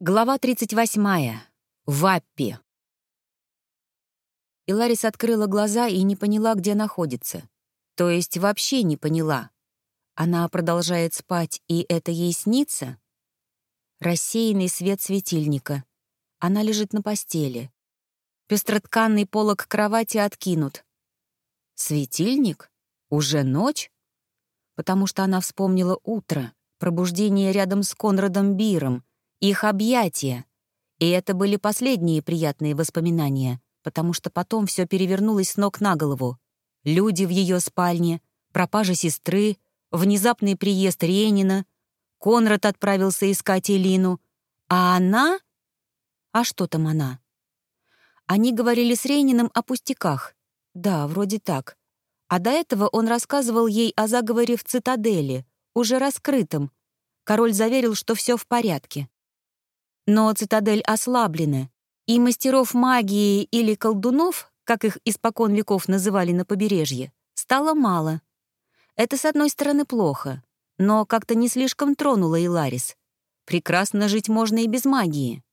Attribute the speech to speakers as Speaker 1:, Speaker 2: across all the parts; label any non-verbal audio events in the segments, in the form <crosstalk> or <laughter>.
Speaker 1: Глава 38. Ваппи. И Ларис открыла глаза и не поняла, где находится. То есть вообще не поняла. Она продолжает спать, и это ей снится? Рассеянный свет светильника. Она лежит на постели. Пестротканный полог кровати откинут. Светильник? Уже ночь? Потому что она вспомнила утро, пробуждение рядом с Конрадом Биром — их объятия. И это были последние приятные воспоминания, потому что потом все перевернулось с ног на голову. Люди в ее спальне, пропажа сестры, внезапный приезд Ренина, Конрад отправился искать Элину, а она... А что там она? Они говорили с Рениным о пустяках. Да, вроде так. А до этого он рассказывал ей о заговоре в цитадели, уже раскрытом. Король заверил, что все в порядке. Но цитадель ослаблена, и мастеров магии или колдунов, как их испокон веков называли на побережье, стало мало. Это, с одной стороны, плохо, но как-то не слишком тронуло Иларис. Прекрасно жить можно и без магии.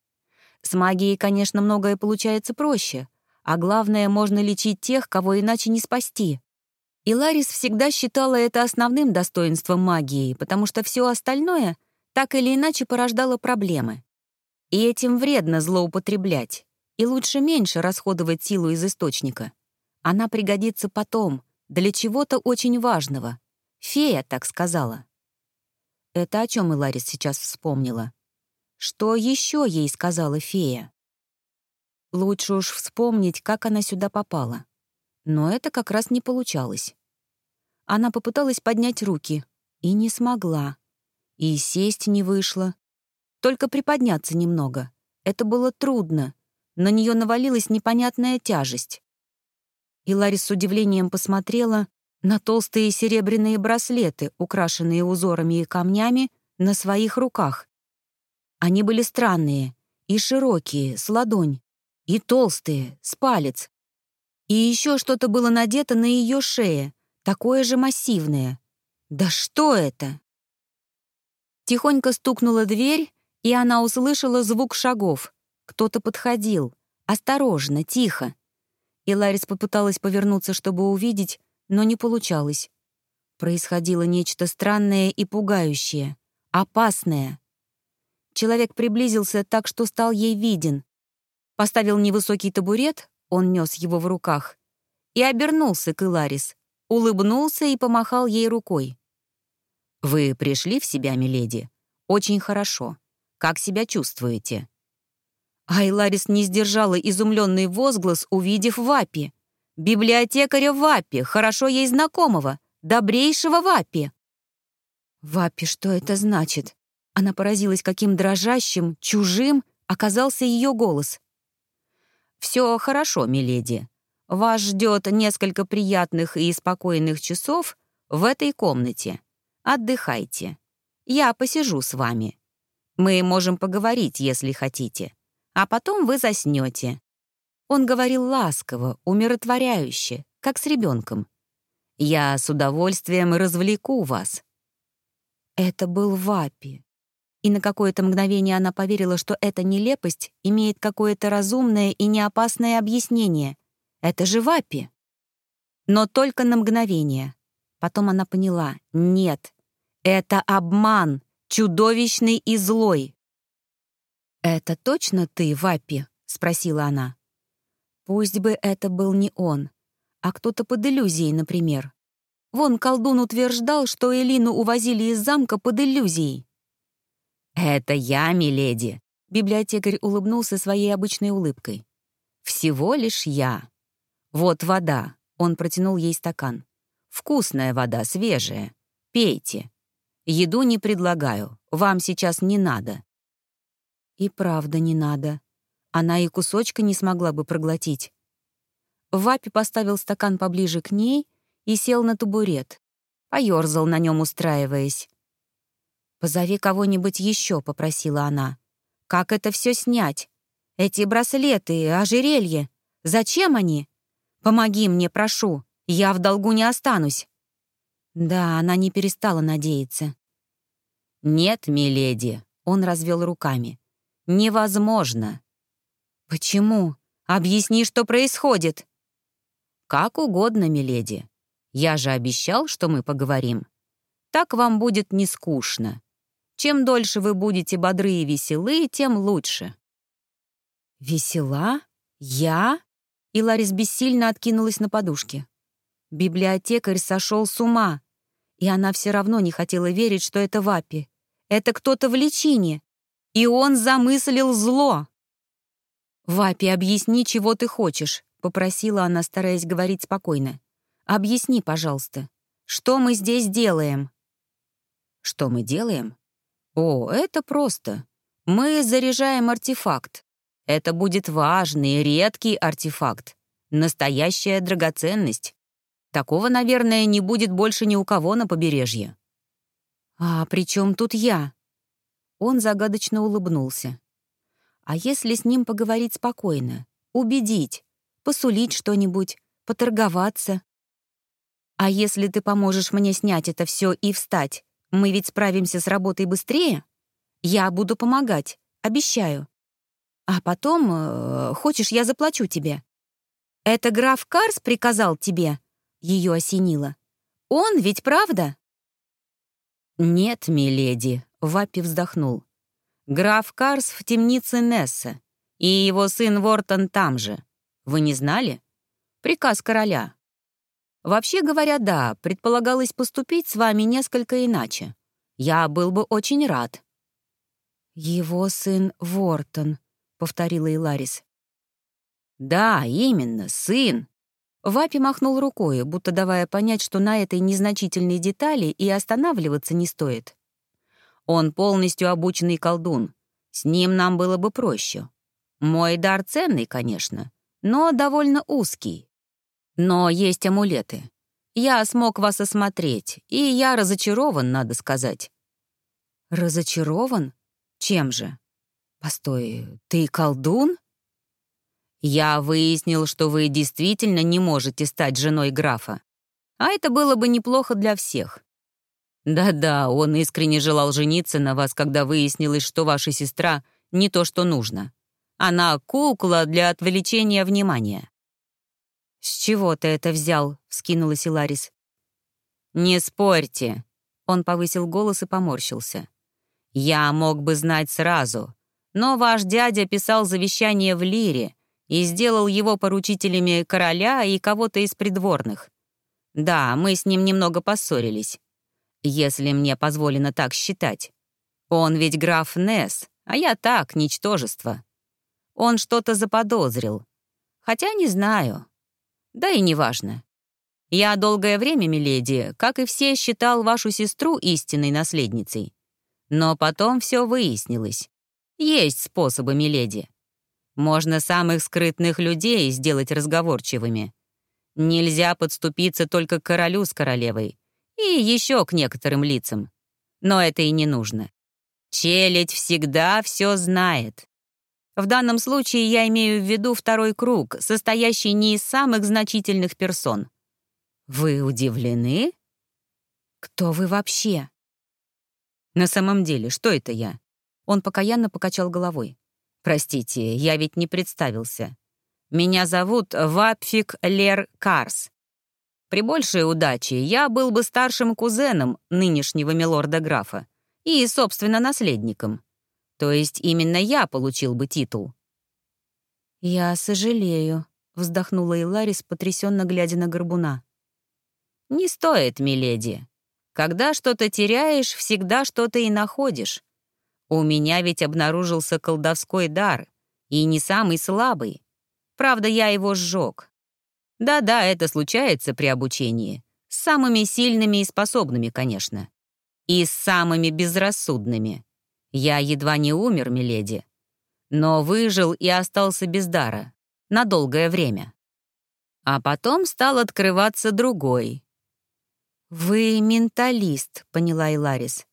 Speaker 1: С магией, конечно, многое получается проще, а главное, можно лечить тех, кого иначе не спасти. И Ларис всегда считала это основным достоинством магии, потому что все остальное так или иначе порождало проблемы. И этим вредно злоупотреблять, и лучше меньше расходовать силу из источника. Она пригодится потом, для чего-то очень важного. Фея так сказала. Это о чем и Ларис сейчас вспомнила. Что еще ей сказала фея? Лучше уж вспомнить, как она сюда попала. Но это как раз не получалось. Она попыталась поднять руки и не смогла. И сесть не вышло, только приподняться немного. Это было трудно. На нее навалилась непонятная тяжесть. И Ларис с удивлением посмотрела на толстые серебряные браслеты, украшенные узорами и камнями, на своих руках. Они были странные, и широкие, с ладонь, и толстые, с палец. И еще что-то было надето на ее шее, такое же массивное. Да что это? Тихонько стукнула дверь, и она услышала звук шагов. Кто-то подходил. Осторожно, тихо. И Ларис попыталась повернуться, чтобы увидеть, но не получалось. Происходило нечто странное и пугающее, опасное. Человек приблизился так, что стал ей виден. Поставил невысокий табурет, он нес его в руках, и обернулся к Иларис, улыбнулся и помахал ей рукой. «Вы пришли в себя, миледи? Очень хорошо. Как себя чувствуете?» Айларис не сдержала изумленный возглас, увидев Вапи. Библиотекаря Вапи, хорошо ей знакомого, добрейшего Вапи. Вапи, что это значит? Она поразилась, каким дрожащим, чужим оказался ее голос. «Все хорошо, миледи. Вас ждет несколько приятных и спокойных часов в этой комнате. Отдыхайте. Я посижу с вами. Мы можем поговорить, если хотите. А потом вы заснете. Он говорил ласково, умиротворяюще, как с ребенком. Я с удовольствием развлеку вас. Это был Вапи. И на какое-то мгновение она поверила, что эта нелепость имеет какое-то разумное и неопасное объяснение. Это же Вапи. Но только на мгновение. Потом она поняла — нет, это обман чудовищный и злой. «Это точно ты, Ваппи?» — спросила она. Пусть бы это был не он, а кто-то под иллюзией, например. Вон колдун утверждал, что Элину увозили из замка под иллюзией. «Это я, миледи», — библиотекарь улыбнулся своей обычной улыбкой. «Всего лишь я. Вот вода», — он протянул ей стакан. «Вкусная вода, свежая. Пейте. Еду не предлагаю, вам сейчас не надо». И правда не надо. Она и кусочка не смогла бы проглотить. Вапи поставил стакан поближе к ней и сел на табурет. Поёрзал на нем, устраиваясь. «Позови кого-нибудь еще», — попросила она. «Как это все снять? Эти браслеты, ожерелье. Зачем они? Помоги мне, прошу. Я в долгу не останусь». Да, она не перестала надеяться. «Нет, миледи», — он развел руками. Невозможно. Почему? Объясни, что происходит. Как угодно, миледи. Я же обещал, что мы поговорим. Так вам будет не скучно. Чем дольше вы будете бодры и веселы, тем лучше. Весела? Я? И Ларис бессильно откинулась на подушке. Библиотекарь сошел с ума, и она все равно не хотела верить, что это Вапи. Это кто-то в личине, и он замыслил зло. «Вапи, объясни, чего ты хочешь», — попросила она, стараясь говорить спокойно. «Объясни, пожалуйста, что мы здесь делаем?» «Что мы делаем?» «О, это просто. Мы заряжаем артефакт. Это будет важный, редкий артефакт. Настоящая драгоценность. Такого, наверное, не будет больше ни у кого на побережье». «А при чем тут я?» Он загадочно улыбнулся. А если с ним поговорить спокойно, убедить, посулить что-нибудь, поторговаться? А если ты поможешь мне снять это все и встать, мы ведь справимся с работой быстрее? Я буду помогать, обещаю. А потом, э, хочешь, я заплачу тебе? Это граф Карс приказал тебе? Ее осенило. Он ведь правда? Нет, миледи, Ваппи вздохнул. Граф Карс в темнице Несса, и его сын Вортон там же. Вы не знали? Приказ короля. Вообще говоря, да, предполагалось поступить с вами несколько иначе. Я был бы очень рад. Его сын Вортон, повторила Иларис. Да, именно, сын. Вапи махнул рукой, будто давая понять, что на этой незначительной детали и останавливаться не стоит. Он полностью обученный колдун. С ним нам было бы проще. Мой дар ценный, конечно, но довольно узкий. Но есть амулеты. Я смог вас осмотреть, и я разочарован, надо сказать». «Разочарован? Чем же? Постой, ты колдун?» «Я выяснил, что вы действительно не можете стать женой графа. А это было бы неплохо для всех. Да-да, он искренне желал жениться на вас, когда выяснилось, что ваша сестра не то, что нужно. Она кукла для отвлечения внимания. «С чего ты это взял?» — вскинулась Иларис. «Не спорьте», — он повысил голос и поморщился. «Я мог бы знать сразу, но ваш дядя писал завещание в Лире и сделал его поручителями короля и кого-то из придворных. Да, мы с ним немного поссорились если мне позволено так считать. Он ведь граф Несс, а я так, ничтожество. Он что-то заподозрил. Хотя не знаю. Да и неважно. Я долгое время, миледи, как и все, считал вашу сестру истинной наследницей. Но потом все выяснилось. Есть способы, миледи. Можно самых скрытных людей сделать разговорчивыми. Нельзя подступиться только к королю с королевой. И еще к некоторым лицам. Но это и не нужно. Челядь всегда все знает. В данном случае я имею в виду второй круг, состоящий не из самых значительных персон. Вы удивлены? Кто вы вообще? На самом деле, что это я? Он покаянно покачал головой. Простите, я ведь не представился. Меня зовут Вапфик Лер Карс. При большей удаче я был бы старшим кузеном нынешнего милорда-графа и, собственно, наследником. То есть именно я получил бы титул. «Я сожалею», — вздохнула Иларис, потрясенно глядя на горбуна. «Не стоит, миледи. Когда что-то теряешь, всегда что-то и находишь. У меня ведь обнаружился колдовской дар, и не самый слабый. Правда, я его сжег. Да-да, это случается при обучении. С самыми сильными и способными, конечно. И с самыми безрассудными. Я едва не умер, миледи. Но выжил и остался без дара. На долгое время. А потом стал открываться другой. «Вы менталист», — поняла Иларис.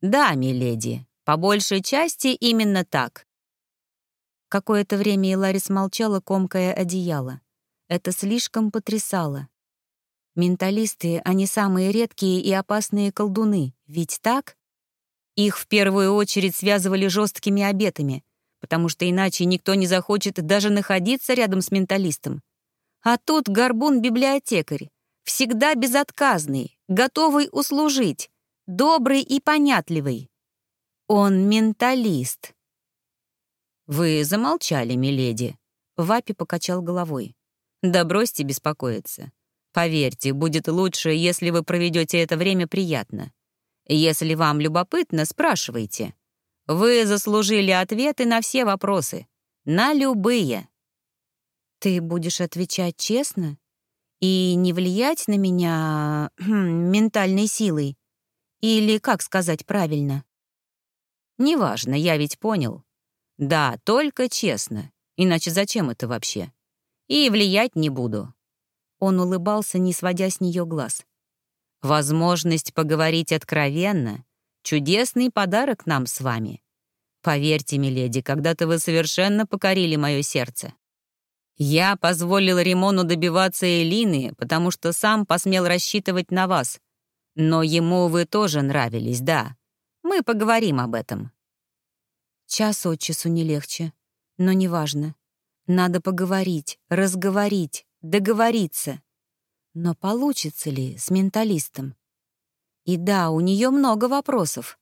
Speaker 1: «Да, миледи, по большей части именно так». Какое-то время Иларис молчала, комкая одеяло. Это слишком потрясало. Менталисты, они самые редкие и опасные колдуны, ведь так? Их в первую очередь связывали жесткими обетами, потому что иначе никто не захочет даже находиться рядом с менталистом. А тут горбун-библиотекарь, всегда безотказный, готовый услужить, добрый и понятливый. Он менталист. «Вы замолчали, миледи», — Вапи покачал головой. «Да бросьте беспокоиться. Поверьте, будет лучше, если вы проведете это время приятно. Если вам любопытно, спрашивайте. Вы заслужили ответы на все вопросы. На любые. Ты будешь отвечать честно и не влиять на меня <clears throat> ментальной силой? Или как сказать правильно? Неважно, я ведь понял. Да, только честно. Иначе зачем это вообще? И влиять не буду. Он улыбался, не сводя с нее глаз. Возможность поговорить откровенно — чудесный подарок нам с вами. Поверьте, миледи, когда-то вы совершенно покорили мое сердце. Я позволил Римону добиваться Элины, потому что сам посмел рассчитывать на вас. Но ему вы тоже нравились, да. Мы поговорим об этом. Час от часу не легче, но неважно. Надо поговорить, разговорить, договориться. Но получится ли с менталистом? И да, у нее много вопросов.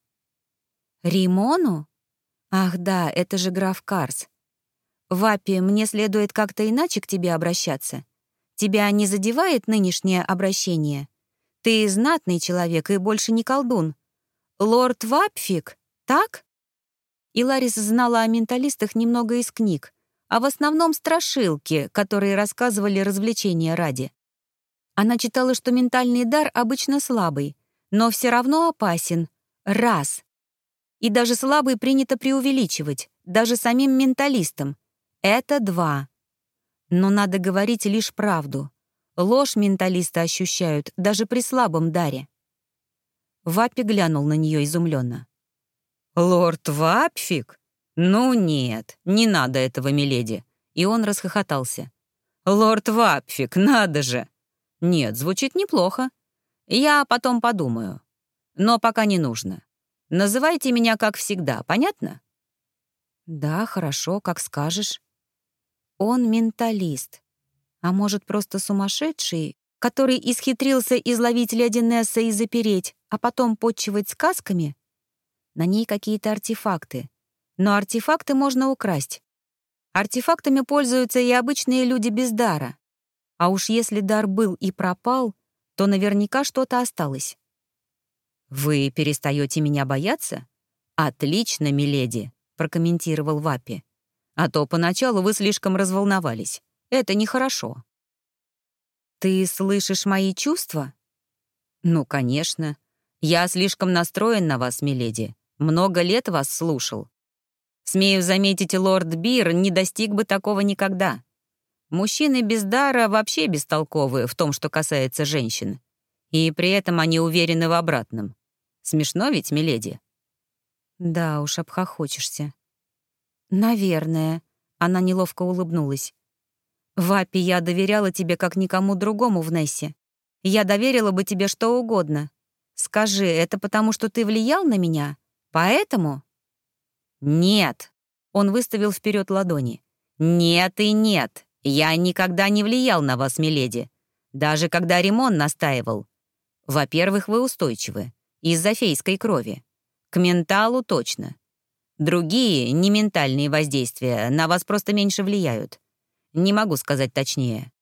Speaker 1: Римону? Ах да, это же граф Карс. Вапи, мне следует как-то иначе к тебе обращаться. Тебя не задевает нынешнее обращение? Ты знатный человек и больше не колдун. Лорд Вапфик, так? И Ларис знала о менталистах немного из книг, а в основном страшилки, которые рассказывали развлечения ради. Она читала, что ментальный дар обычно слабый, но все равно опасен. Раз. И даже слабый принято преувеличивать, даже самим менталистам. Это два. Но надо говорить лишь правду. Ложь менталисты ощущают даже при слабом даре. Вапи глянул на нее изумленно. «Лорд Вапфик? Ну нет, не надо этого, миледи». И он расхохотался. «Лорд Вапфик, надо же!» Нет, звучит неплохо. Я потом подумаю. Но пока не нужно. Называйте меня как всегда, понятно? Да, хорошо, как скажешь. Он менталист. А может, просто сумасшедший, который исхитрился изловить леди Несса и запереть, а потом подчивать сказками? На ней какие-то артефакты. Но артефакты можно украсть. Артефактами пользуются и обычные люди без дара. А уж если дар был и пропал, то наверняка что-то осталось. «Вы перестаете меня бояться?» «Отлично, миледи», — прокомментировал Вапи. «А то поначалу вы слишком разволновались. Это нехорошо». «Ты слышишь мои чувства?» «Ну, конечно. Я слишком настроен на вас, миледи. Много лет вас слушал. Смею заметить, лорд Бир не достиг бы такого никогда. Мужчины без дара вообще бестолковые в том, что касается женщин. И при этом они уверены в обратном. Смешно ведь, миледи? Да уж, обхохочешься. Наверное. Она неловко улыбнулась. Вапи, я доверяла тебе как никому другому в Нессе. Я доверила бы тебе что угодно. Скажи, это потому, что ты влиял на меня? Поэтому? Нет. Он выставил вперед ладони. Нет и нет. Я никогда не влиял на вас, миледи. Даже когда Римон настаивал. Во-первых, вы устойчивы. Из-за фейской крови. К менталу точно. Другие, не ментальные воздействия, на вас просто меньше влияют. Не могу сказать точнее.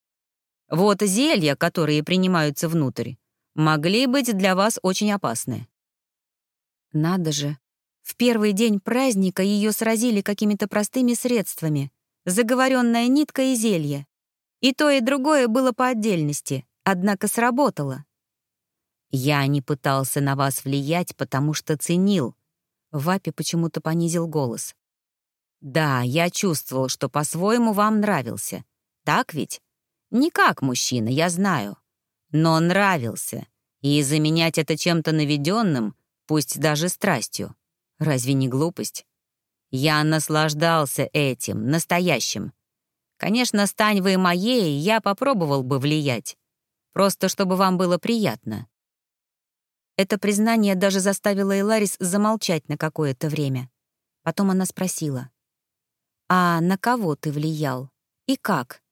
Speaker 1: Вот зелья, которые принимаются внутрь, могли быть для вас очень опасны. Надо же. В первый день праздника ее сразили какими-то простыми средствами, заговоренная нитка и зелье. И то, и другое было по отдельности, однако сработало. «Я не пытался на вас влиять, потому что ценил». Вапи почему-то понизил голос. «Да, я чувствовал, что по-своему вам нравился. Так ведь? Не как мужчина, я знаю. Но нравился. И заменять это чем-то наведенным, пусть даже страстью. Разве не глупость? Я наслаждался этим, настоящим. Конечно, стань вы моей, я попробовал бы влиять. Просто чтобы вам было приятно. Это признание даже заставило Эларис замолчать на какое-то время. Потом она спросила. А на кого ты влиял? И как?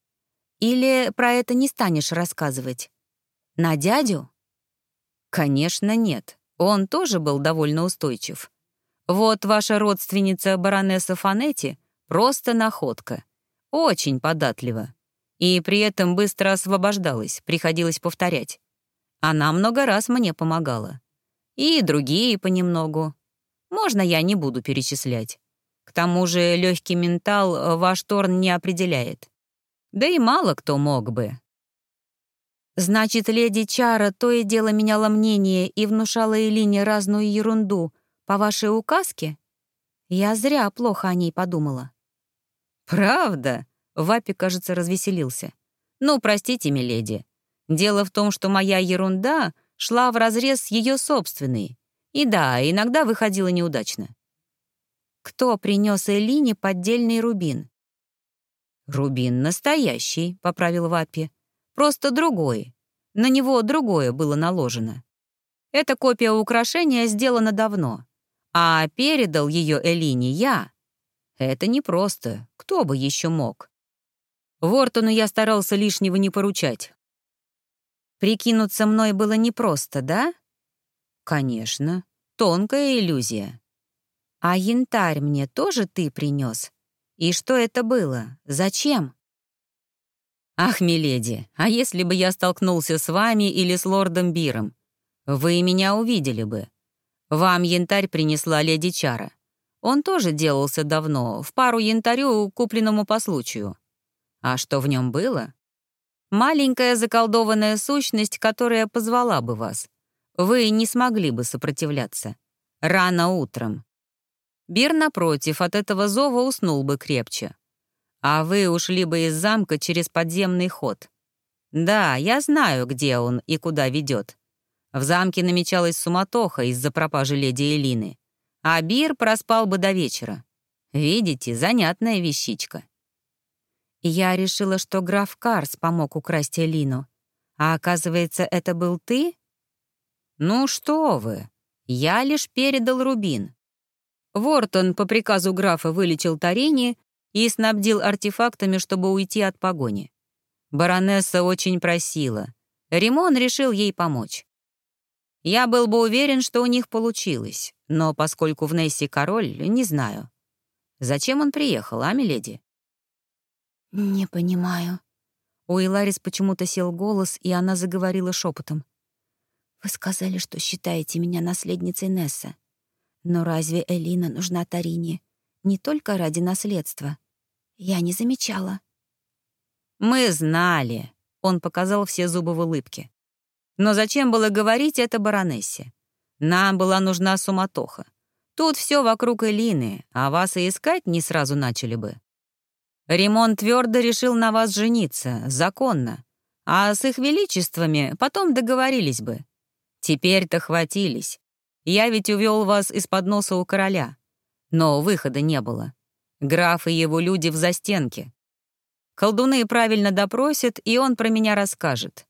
Speaker 1: Или про это не станешь рассказывать? На дядю? Конечно, нет. Он тоже был довольно устойчив. Вот ваша родственница баронесса Фанетти просто находка. Очень податлива. И при этом быстро освобождалась, приходилось повторять. Она много раз мне помогала. И другие понемногу. Можно я не буду перечислять. К тому же легкий ментал э, ваш Торн не определяет. Да и мало кто мог бы. Значит, леди Чара то и дело меняла мнение и внушала Элине разную ерунду по вашей указке? Я зря плохо о ней подумала. Правда? Вапи, кажется, развеселился. Ну, простите, миледи, Дело в том, что моя ерунда шла вразрез с ее собственной. И да, иногда выходила неудачно. Кто принес Элине поддельный рубин? «Рубин настоящий», — поправил Вапи. «Просто другой. На него другое было наложено. Эта копия украшения сделана давно, а передал ее Элине я. Это непросто, кто бы еще мог. Вортону я старался лишнего не поручать, Прикинуться мной было непросто, да? Конечно. Тонкая иллюзия. А янтарь мне тоже ты принес? И что это было? Зачем? Ах, миледи, а если бы я столкнулся с вами или с лордом Биром? Вы меня увидели бы. Вам янтарь принесла леди Чара. Он тоже делался давно, в пару янтарю, купленному по случаю. А что в нем было? Маленькая заколдованная сущность, которая позвала бы вас. Вы не смогли бы сопротивляться. Рано утром. Бир, напротив, от этого зова уснул бы крепче. А вы ушли бы из замка через подземный ход. Да, я знаю, где он и куда ведет. В замке намечалась суматоха из-за пропажи леди Элины. А Бир проспал бы до вечера. Видите, занятная вещичка. Я решила, что граф Карс помог украсть Элину. А оказывается, это был ты? Ну что вы, я лишь передал рубин. Вортон по приказу графа вылечил Тарини и снабдил артефактами, чтобы уйти от погони. Баронесса очень просила. Римон решил ей помочь. Я был бы уверен, что у них получилось, но поскольку в Нессе король, не знаю. Зачем он приехал, а, миледи?
Speaker 2: «Не понимаю».
Speaker 1: У Иларис почему-то сел голос, и она заговорила шепотом.
Speaker 2: «Вы сказали, что считаете меня наследницей Несса. Но разве Элина нужна Тарине? Не только ради наследства. Я не замечала».
Speaker 1: «Мы знали», — он показал все зубы в улыбке. «Но зачем было говорить это баронессе? Нам была нужна суматоха. Тут все вокруг Элины, а вас и искать не сразу начали бы. Римон твердо решил на вас жениться, законно. А с их величествами потом договорились бы. Теперь-то хватились. Я ведь увел вас из-под носа у короля. Но выхода не было. Граф и его люди в застенке. Колдуны правильно допросят, и он про меня расскажет.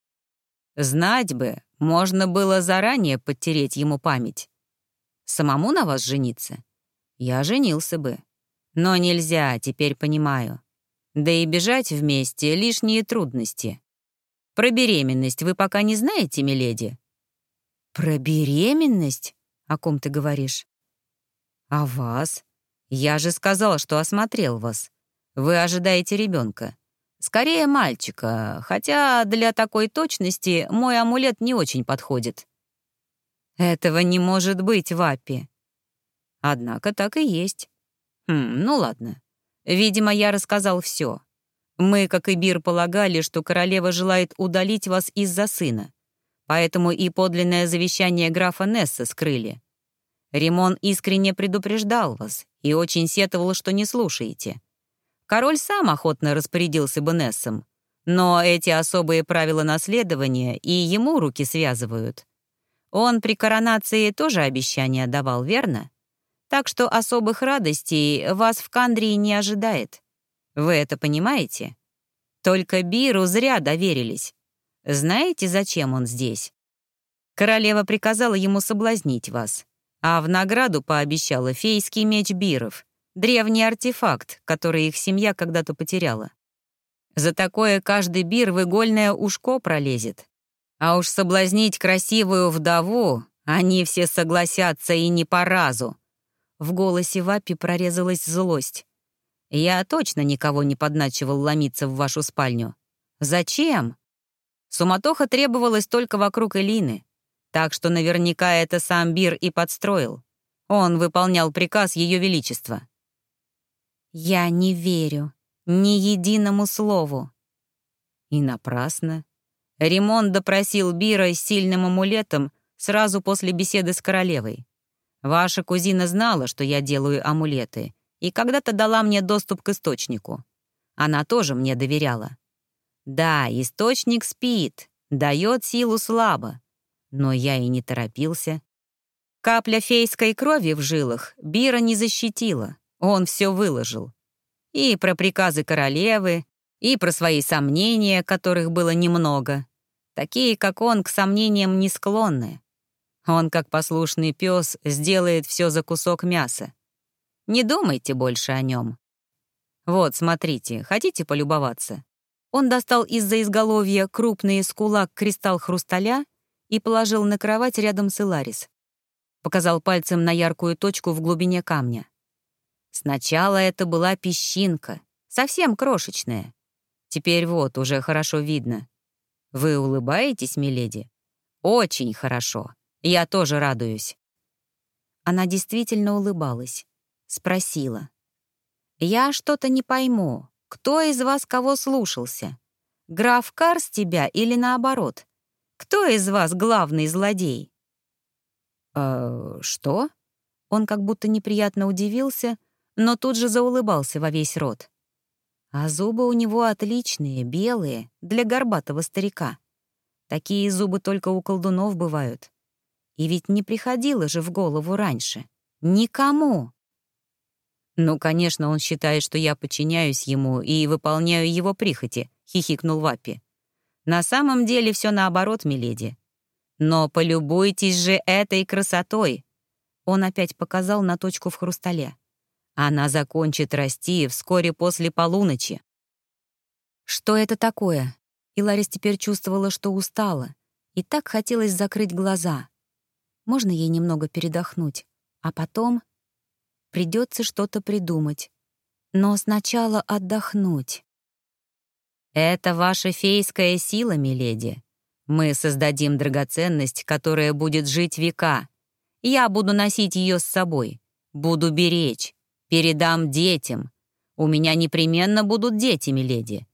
Speaker 1: Знать бы, можно было заранее подтереть ему память. Самому на вас жениться? Я женился бы. Но нельзя, теперь понимаю. Да и бежать вместе — лишние трудности. Про беременность вы пока не знаете, миледи?» «Про беременность? О ком ты говоришь?» «О вас. Я же сказал, что осмотрел вас. Вы ожидаете ребенка. Скорее мальчика, хотя для такой точности мой амулет не очень подходит». «Этого не может быть, Ваппи». «Однако так и есть. Хм, ну ладно. Видимо, я рассказал все. Мы, как и Бир, полагали, что королева желает удалить вас из-за сына. Поэтому и подлинное завещание графа Несса скрыли. Римон искренне предупреждал вас и очень сетовал, что не слушаете. Король сам охотно распорядился бы Нессом, но эти особые правила наследования и ему руки связывают. Он при коронации тоже обещания давал, верно? Так что особых радостей вас в Кандрии не ожидает. Вы это понимаете? Только Биру зря доверились. Знаете, зачем он здесь? Королева приказала ему соблазнить вас, а в награду пообещала фейский меч Биров. древний артефакт, который их семья когда-то потеряла. За такое каждый бир в игольное ушко пролезет. А уж соблазнить красивую вдову они все согласятся и не по разу. В голосе Вапи прорезалась злость. Я точно никого не подначивал ломиться в вашу спальню. Зачем? Суматоха требовалась только вокруг Элины, так что наверняка это сам Бир и подстроил. Он выполнял приказ Ее Величества.
Speaker 2: «Я не верю ни единому слову».
Speaker 1: И напрасно. Ремон допросил Бира с сильным амулетом сразу после беседы с королевой. Ваша кузина знала, что я делаю амулеты, и когда-то дала мне доступ к источнику. Она тоже мне доверяла. Да, источник спит, дает силу слабо. Но я и не торопился. Капля фейской крови в жилах Бира не защитила, он все выложил. И про приказы королевы, и про свои сомнения, которых было немного. Такие, как он, к сомнениям не склонны. Он, как послушный пес, сделает все за кусок мяса. Не думайте больше о нем. Вот, смотрите, хотите полюбоваться? Он достал из-за изголовья крупный из кулак кристалл хрусталя и положил на кровать рядом с Иларис. Показал пальцем на яркую точку в глубине камня. Сначала это была песчинка, совсем крошечная. Теперь вот, уже хорошо видно. Вы улыбаетесь, миледи? Очень хорошо. Я тоже радуюсь.
Speaker 2: Она действительно улыбалась. Спросила. «Я что-то не пойму. Кто из вас кого слушался? Граф Карс тебя или наоборот? Кто из вас главный злодей?»
Speaker 1: «Э, что?»
Speaker 2: Он как будто неприятно удивился, но тут же заулыбался во весь рот. А зубы у него отличные, белые, для горбатого старика. Такие зубы только у колдунов бывают. И ведь не приходило же в голову раньше. Никому.
Speaker 1: «Ну, конечно, он считает, что я подчиняюсь ему и выполняю его прихоти», — хихикнул Ваппи. «На самом деле все наоборот, миледи. Но полюбуйтесь же этой красотой!» Он опять показал на точку в хрустале. «Она закончит расти вскоре после полуночи».
Speaker 2: «Что это такое?» И Ларис теперь чувствовала, что устала, и так хотелось закрыть глаза. Можно ей немного передохнуть, а потом Придется что-то придумать. Но сначала отдохнуть.
Speaker 1: «Это ваша фейская сила, миледи. Мы создадим драгоценность, которая будет жить века. Я буду носить ее с собой, буду беречь, передам детям. У меня непременно будут дети, миледи.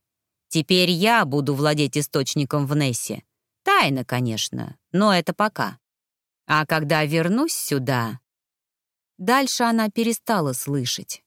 Speaker 1: Теперь я буду владеть источником в Нессе. Тайна, конечно, но это пока. А когда вернусь сюда,
Speaker 2: Дальше она перестала слышать.